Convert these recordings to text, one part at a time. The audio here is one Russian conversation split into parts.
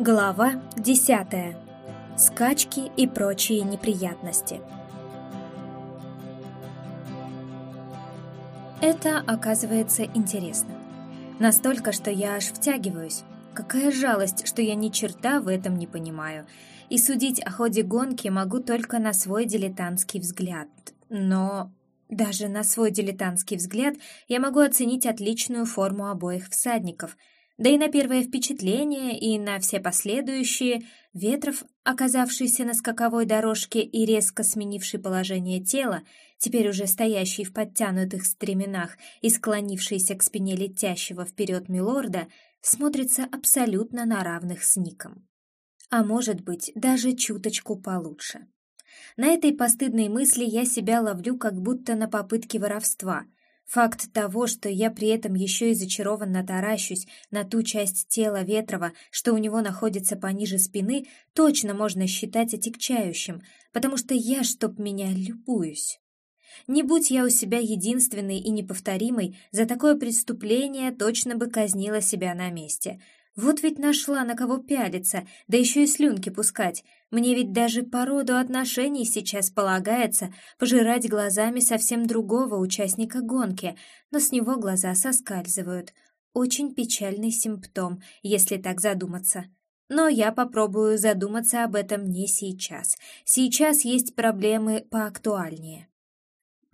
Глава десятая. Скачки и прочие неприятности. Это оказывается интересно. Настолько, что я аж втягиваюсь. Какая жалость, что я ни черта в этом не понимаю. И судить о ходе гонки могу только на свой дилетантский взгляд. Но даже на свой дилетантский взгляд я могу оценить отличную форму обоих всадников — да и на первое впечатление, и на все последующие, Ветров, оказавшийся на скаковой дорожке и резко сменивший положение тела, теперь уже стоящий в подтянутых стременах и склонившийся к спине летящего вперед милорда, смотрится абсолютно на равных с Ником. А может быть, даже чуточку получше. На этой постыдной мысли я себя ловлю как будто на попытке воровства — Факт того, что я при этом еще и зачарованно таращусь на ту часть тела Ветрова, что у него находится пониже спины, точно можно считать отягчающим, потому что я, чтоб меня, любуюсь. Не будь я у себя единственной и неповторимой, за такое преступление точно бы казнила себя на месте — вот ведь нашла на кого пялиться, да еще и слюнки пускать. Мне ведь даже по роду отношений сейчас полагается пожирать глазами совсем другого участника гонки, но с него глаза соскальзывают. Очень печальный симптом, если так задуматься. Но я попробую задуматься об этом не сейчас. Сейчас есть проблемы поактуальнее.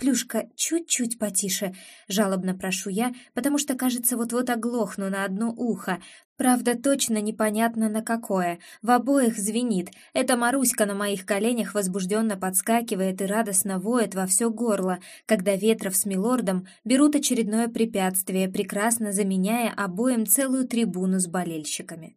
«Плюшка, чуть-чуть потише», — жалобно прошу я, потому что, кажется, вот-вот оглохну на одно ухо. Правда, точно непонятно на какое. В обоих звенит. Эта Маруська на моих коленях возбужденно подскакивает и радостно воет во все горло, когда Ветров с Милордом берут очередное препятствие, прекрасно заменяя обоим целую трибуну с болельщиками.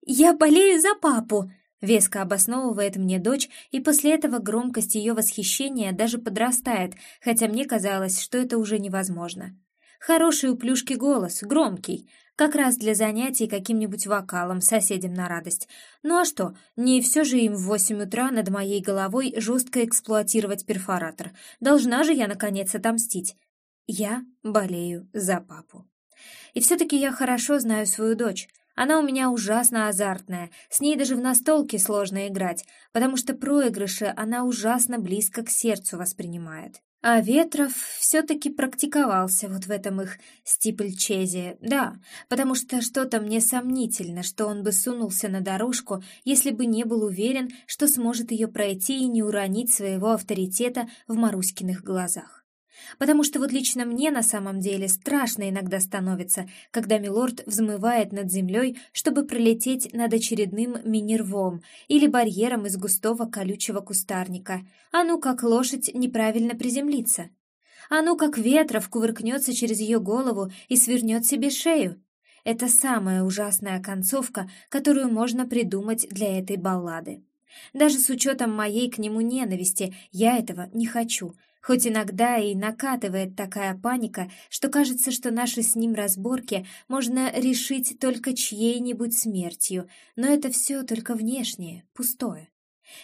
«Я болею за папу!» Веско обосновывает мне дочь, и после этого громкость ее восхищения даже подрастает, хотя мне казалось, что это уже невозможно. Хороший у плюшки голос, громкий, как раз для занятий каким-нибудь вокалом соседям на радость. Ну а что, не все же им в восемь утра над моей головой жестко эксплуатировать перфоратор. Должна же я, наконец, отомстить. Я болею за папу. И все-таки я хорошо знаю свою дочь. Она у меня ужасно азартная, с ней даже в настолке сложно играть, потому что проигрыши она ужасно близко к сердцу воспринимает. А Ветров все-таки практиковался вот в этом их стипльчезе, да, потому что что-то мне сомнительно, что он бы сунулся на дорожку, если бы не был уверен, что сможет ее пройти и не уронить своего авторитета в Маруськиных глазах. Потому что вот лично мне на самом деле страшно иногда становится, когда Милорд взмывает над землей, чтобы пролететь над очередным мини-рвом или барьером из густого колючего кустарника. А ну как лошадь неправильно приземлится. А ну как ветров кувыркнется через ее голову и свернет себе шею. Это самая ужасная концовка, которую можно придумать для этой баллады. Даже с учетом моей к нему ненависти я этого не хочу — Хоть иногда и накатывает такая паника, что кажется, что наши с ним разборки можно решить только чьей-нибудь смертью, но это все только внешнее, пустое.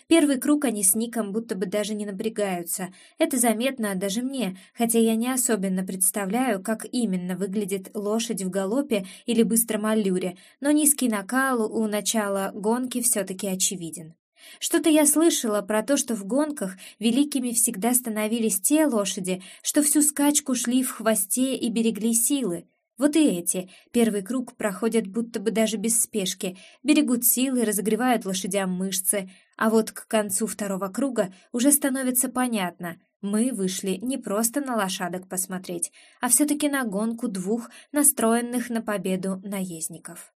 Первый круг они с Ником будто бы даже не напрягаются. Это заметно даже мне, хотя я не особенно представляю, как именно выглядит лошадь в галопе или быстром аллюре, но низкий накал у начала гонки все-таки очевиден. Что-то я слышала про то, что в гонках великими всегда становились те лошади, что всю скачку шли в хвосте и берегли силы. Вот и эти, первый круг проходят будто бы даже без спешки, берегут силы, разогревают лошадям мышцы, а вот к концу второго круга уже становится понятно, мы вышли не просто на лошадок посмотреть, а все-таки на гонку двух настроенных на победу наездников.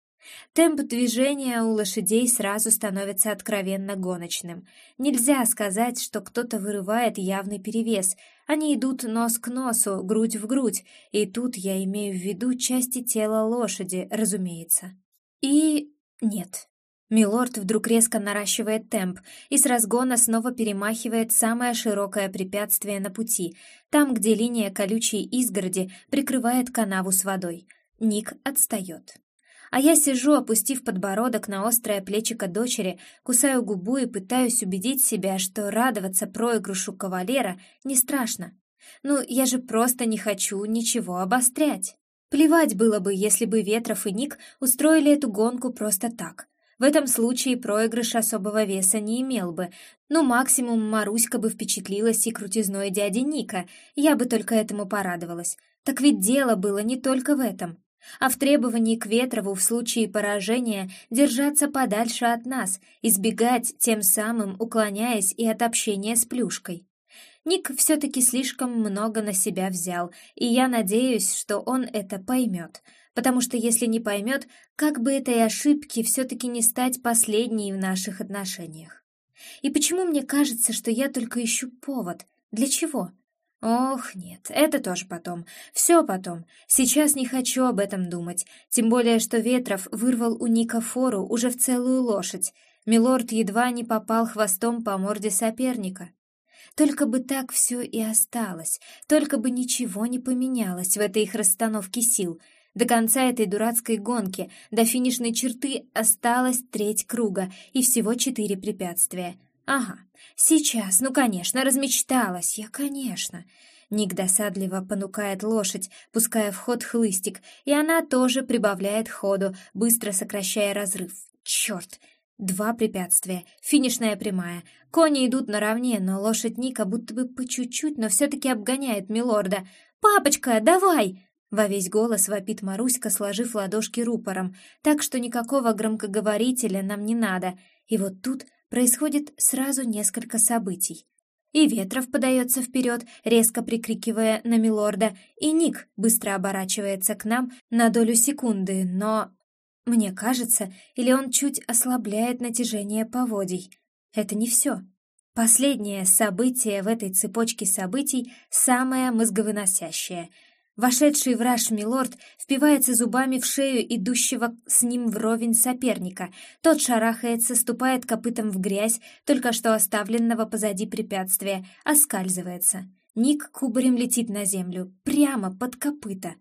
Темп движения у лошадей сразу становится откровенно гоночным. Нельзя сказать, что кто-то вырывает явный перевес. Они идут нос к носу, грудь в грудь, и тут я имею в виду части тела лошади, разумеется. И... нет. Милорд вдруг резко наращивает темп и с разгона снова перемахивает самое широкое препятствие на пути, там, где линия колючей изгороди прикрывает канаву с водой. Ник отстает. А я сижу, опустив подбородок на острое плечико дочери, кусаю губу и пытаюсь убедить себя, что радоваться проигрышу кавалера не страшно. Ну, я же просто не хочу ничего обострять. Плевать было бы, если бы Ветров и Ник устроили эту гонку просто так. В этом случае проигрыш особого веса не имел бы. Ну, максимум Маруська бы впечатлилась и крутизной дяди Ника. Я бы только этому порадовалась. Так ведь дело было не только в этом. А в требовании к Ветрову в случае поражения держаться подальше от нас, избегать, тем самым уклоняясь и от общения с Плюшкой. Ник все-таки слишком много на себя взял, и я надеюсь, что он это поймет, потому что если не поймет, как бы этой ошибки все-таки не стать последней в наших отношениях. И почему мне кажется, что я только ищу повод? Для чего? Ох, нет, это тоже потом. Все потом. Сейчас не хочу об этом думать. Тем более, что Ветров вырвал у Ника фору уже в целую лошадь. Милорд едва не попал хвостом по морде соперника. Только бы так все и осталось, только бы ничего не поменялось в этой их расстановке сил. До конца этой дурацкой гонки, до финишной черты осталось треть круга и всего четыре препятствия. Ага, сейчас, ну, конечно, размечталась я, конечно. Ник досадливо понукает лошадь, пуская в ход хлыстик, и она тоже прибавляет ходу, быстро сокращая разрыв. Черт! Два препятствия, финишная прямая. Кони идут наравне, но лошадь Ника будто бы по чуть-чуть, но все-таки обгоняет милорда. «Папочка, давай!» Во весь голос вопит Маруська, сложив ладошки рупором, так что никакого громкоговорителя нам не надо. И вот тут происходит сразу несколько событий. И Ветров подается вперед, резко прикрикивая на милорда, и Ник быстро оборачивается к нам на долю секунды, но мне кажется, или он чуть ослабляет натяжение поводий. Это не все. Последнее событие в этой цепочке событий самое мозговыносящее. Вошедший враж Милорд впивается зубами в шею идущего с ним вровень соперника. Тот шарахается, ступает копытом в грязь, только что оставленного позади препятствия, оскальзывается. Ник кубарем летит на землю, прямо под копыта.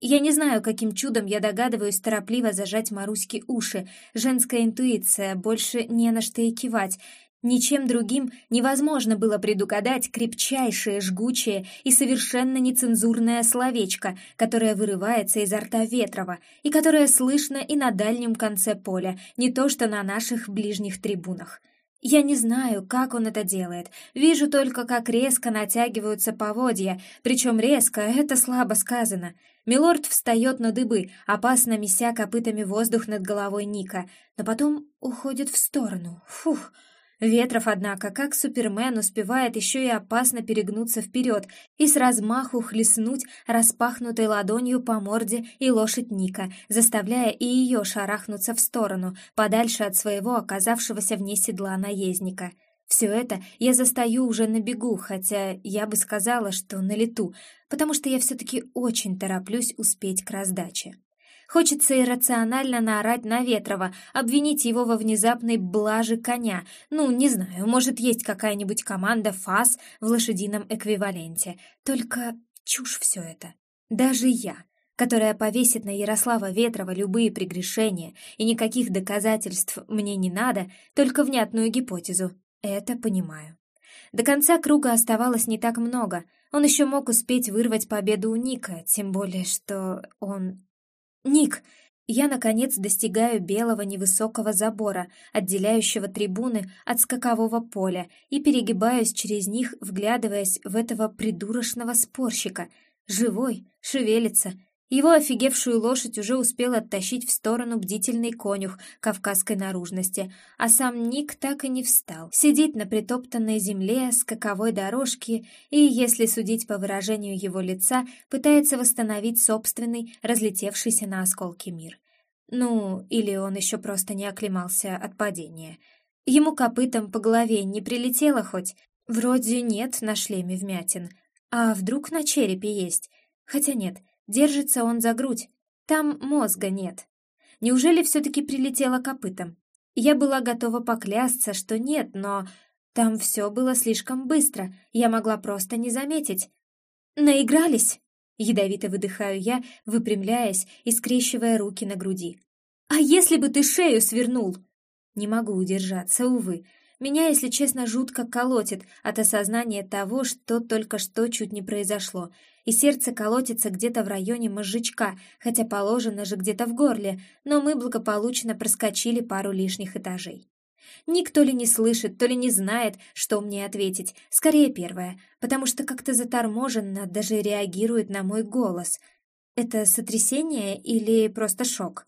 Я не знаю, каким чудом я догадываюсь торопливо зажать Маруське уши. Женская интуиция, больше не на что и кивать. Ничем другим невозможно было предугадать крепчайшее, жгучее и совершенно нецензурное словечко, которое вырывается изо рта Ветрова и которое слышно и на дальнем конце поля, не то что на наших ближних трибунах. Я не знаю, как он это делает. Вижу только, как резко натягиваются поводья, причем резко — это слабо сказано. Милорд встает на дыбы, опасно меся копытами воздух над головой Ника, но потом уходит в сторону. Фух! Ветров, однако, как Супермен, успевает еще и опасно перегнуться вперед и с размаху хлестнуть распахнутой ладонью по морде и лошадь Ника, заставляя и ее шарахнуться в сторону, подальше от своего оказавшегося вне седла наездника. Все это я застаю уже на бегу, хотя я бы сказала, что на лету, потому что я все-таки очень тороплюсь успеть к раздаче. Хочется иррационально наорать на Ветрова, обвинить его во внезапной блаже коня. Ну, не знаю, может, есть какая-нибудь команда ФАС в лошадином эквиваленте. Только чушь все это. Даже я, которая повесит на Ярослава Ветрова любые прегрешения, и никаких доказательств мне не надо, только внятную гипотезу. Это понимаю. До конца круга оставалось не так много. Он еще мог успеть вырвать победу у Ника, тем более, что он «Ник!» Я, наконец, достигаю белого невысокого забора, отделяющего трибуны от скакового поля, и перегибаюсь через них, вглядываясь в этого придурочного спорщика. Живой, шевелится, его офигевшую лошадь уже успел оттащить в сторону бдительный конюх кавказской наружности, а сам Ник так и не встал. Сидит на притоптанной земле скаковой дорожки и, если судить по выражению его лица, пытается восстановить собственный, разлетевшийся на осколки мир. Ну, или он еще просто не оклемался от падения. Ему копытом по голове не прилетело хоть? Вроде нет на шлеме вмятин. А вдруг на черепе есть? Хотя нет — Держится он за грудь. Там мозга нет. Неужели все-таки прилетело копытом? Я была готова поклясться, что нет, но там все было слишком быстро, я могла просто не заметить. «Наигрались?» — ядовито выдыхаю я, выпрямляясь и скрещивая руки на груди. «А если бы ты шею свернул?» Не могу удержаться, увы. Меня, если честно, жутко колотит от осознания того, что только что чуть не произошло. и сердце колотится где-то в районе мозжечка, хотя положено же где-то в горле, но мы благополучно проскочили пару лишних этажей. Никто ли не слышит, то ли не знает, что мне ответить. Скорее первое, потому что как-то заторможенно даже реагирует на мой голос. Это сотрясение или просто шок?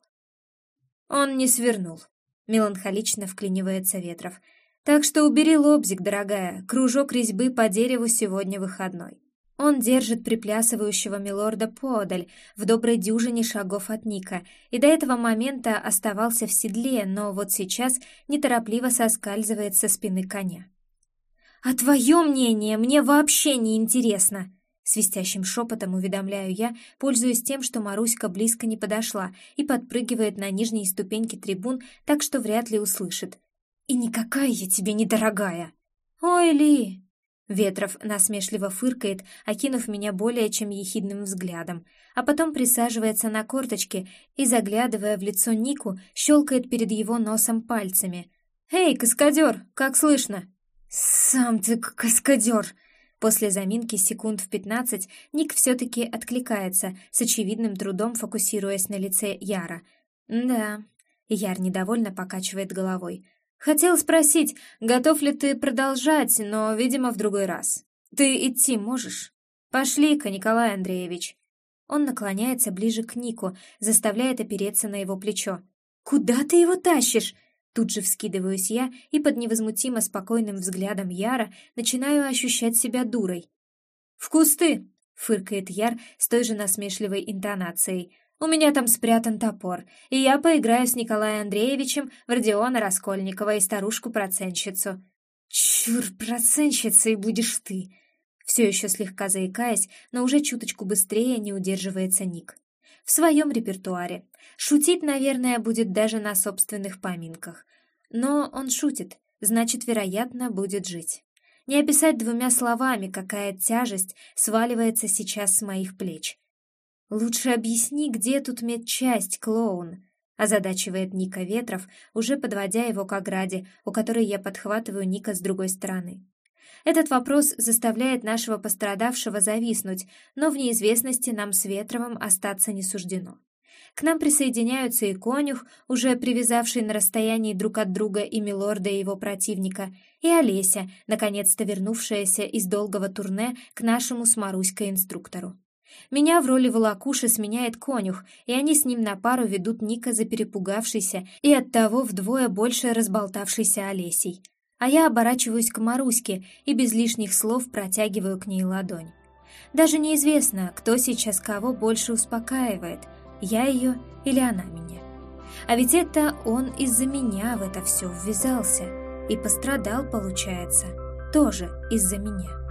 Он не свернул. Меланхолично вклинивается Ветров. Так что убери лобзик, дорогая, кружок резьбы по дереву сегодня выходной. Он держит приплясывающего милорда подаль, в доброй дюжине шагов от Ника, и до этого момента оставался в седле, но вот сейчас неторопливо соскальзывает со спины коня. «А твое мнение мне вообще не интересно!» Свистящим шепотом уведомляю я, пользуясь тем, что Маруська близко не подошла и подпрыгивает на нижние ступеньки трибун, так что вряд ли услышит. «И никакая я тебе недорогая!» «Ой, Ли, Ветров насмешливо фыркает, окинув меня более чем ехидным взглядом, а потом присаживается на корточки и, заглядывая в лицо Нику, щелкает перед его носом пальцами. «Эй, каскадер, как слышно?» «Сам ты каскадер!» После заминки секунд в пятнадцать Ник все-таки откликается, с очевидным трудом фокусируясь на лице Яра. «Да...» Яр недовольно покачивает головой. Хотел спросить, готов ли ты продолжать, но, видимо, в другой раз. Ты идти можешь? Пошли-ка, Николай Андреевич. Он наклоняется ближе к Нику, заставляет опереться на его плечо. «Куда ты его тащишь?» Тут же вскидываюсь я и под невозмутимо спокойным взглядом Яра начинаю ощущать себя дурой. «В кусты!» — фыркает Яр с той же насмешливой интонацией. У меня там спрятан топор, и я поиграю с Николаем Андреевичем в Родиона Раскольникова и старушку-проценщицу. Чур, проценщицей будешь ты!» Все еще слегка заикаясь, но уже чуточку быстрее не удерживается Ник. В своем репертуаре. Шутить, наверное, будет даже на собственных поминках. Но он шутит, значит, вероятно, будет жить. Не описать двумя словами, какая тяжесть сваливается сейчас с моих плеч. «Лучше объясни, где тут медчасть, клоун?» озадачивает Ника Ветров, уже подводя его к ограде, у которой я подхватываю Ника с другой стороны. Этот вопрос заставляет нашего пострадавшего зависнуть, но в неизвестности нам с Ветровым остаться не суждено. К нам присоединяются и конюх, уже привязавший на расстоянии друг от друга и милорда и его противника, и Олеся, наконец-то вернувшаяся из долгого турне к нашему с Маруськой инструктору. Меня в роли волокуши сменяет конюх, и они с ним на пару ведут Ника за перепугавшейся и оттого вдвое больше разболтавшейся Олесей. А я оборачиваюсь к Маруське и без лишних слов протягиваю к ней ладонь. Даже неизвестно, кто сейчас кого больше успокаивает, я ее или она меня. А ведь это он из-за меня в это все ввязался и пострадал, получается, тоже из-за меня.